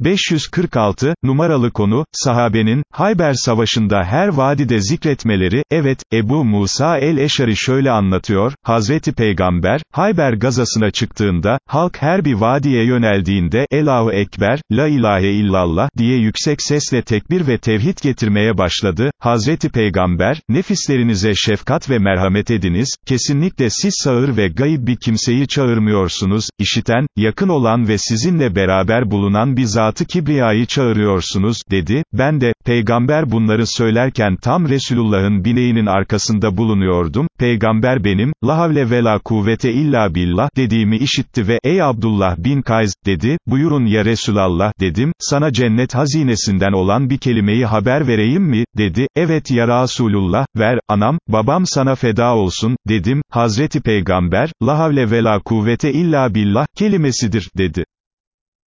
546, numaralı konu, sahabenin, Hayber Savaşı'nda her vadide zikretmeleri, evet, Ebu Musa el-Eşari şöyle anlatıyor, Hazreti Peygamber, Hayber gazasına çıktığında, halk her bir vadiye yöneldiğinde, Elahu Ekber, La ilahe illallah, diye yüksek sesle tekbir ve tevhid getirmeye başladı, Hazreti Peygamber, nefislerinize şefkat ve merhamet ediniz, kesinlikle siz sağır ve gayib bir kimseyi çağırmıyorsunuz, işiten, yakın olan ve sizinle beraber bulunan bir zatı kibriyayı çağırıyorsunuz, dedi, ben de, peygamber bunları söylerken tam Resulullah'ın bineğinin arkasında bulunuyordum, peygamber benim, la havle ve la kuvvete illa billah, dediğimi işitti ve, ey Abdullah bin Kays, dedi, buyurun ya Resulallah, dedim, sana cennet hazinesinden olan bir kelimeyi haber vereyim mi, dedi, evet ya Resulullah, ver, anam, babam sana feda olsun, dedim, Hazreti Peygamber, la havle ve la kuvvete illa billah, kelimesidir, dedi.